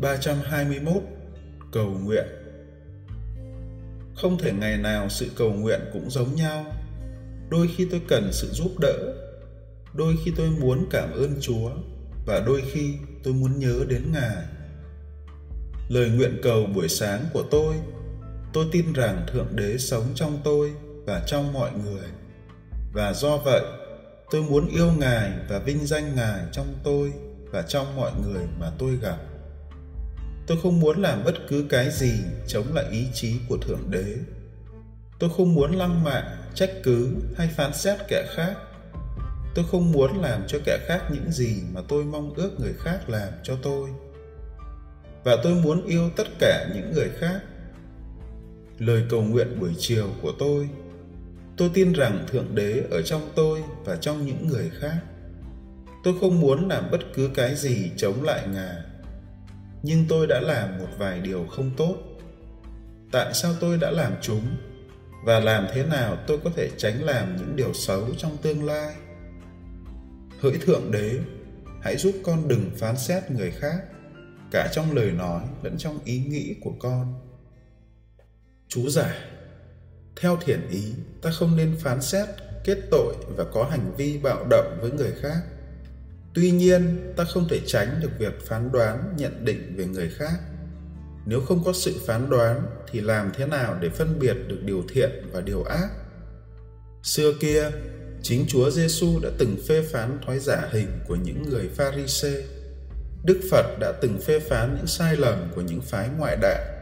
321 Cầu nguyện Không thể ngày nào sự cầu nguyện cũng giống nhau. Đôi khi tôi cần sự giúp đỡ, đôi khi tôi muốn cảm ơn Chúa và đôi khi tôi muốn nhớ đến Ngài. Lời nguyện cầu buổi sáng của tôi, tôi tin rằng Thượng Đế sống trong tôi và trong mọi người. Và do vậy, tôi muốn yêu Ngài và vinh danh Ngài trong tôi và trong mọi người mà tôi gặp tôi không muốn làm bất cứ cái gì chống lại ý chí của thượng đế. Tôi không muốn lăng mạ, trách cứ hay phán xét kẻ khác. Tôi không muốn làm cho kẻ khác những gì mà tôi mong ước người khác làm cho tôi. Và tôi muốn yêu tất cả những người khác. Lời cầu nguyện buổi chiều của tôi tôi tin rằng thượng đế ở trong tôi và trong những người khác. Tôi không muốn làm bất cứ cái gì chống lại ngài nhưng tôi đã làm một vài điều không tốt. Tại sao tôi đã làm chúng? Và làm thế nào tôi có thể tránh làm những điều xấu trong tương lai? Hỡi thượng đế, hãy giúp con đừng phán xét người khác, cả trong lời nói lẫn trong ý nghĩ của con. Chú giải theo thiện ý, ta không nên phán xét, kết tội và có hành vi bạo động với người khác tuy nhiên, ta không thể tránh được việc phán đoán, nhận định về người khác. Nếu không có sự phán đoán thì làm thế nào để phân biệt được điều thiện và điều ác? Xưa kia, chính chúa giêsu đã từng phê phán thói giả hình của những người pharisee đức phật đã từng phê phán những sai lầm của những phái ngoại đạo.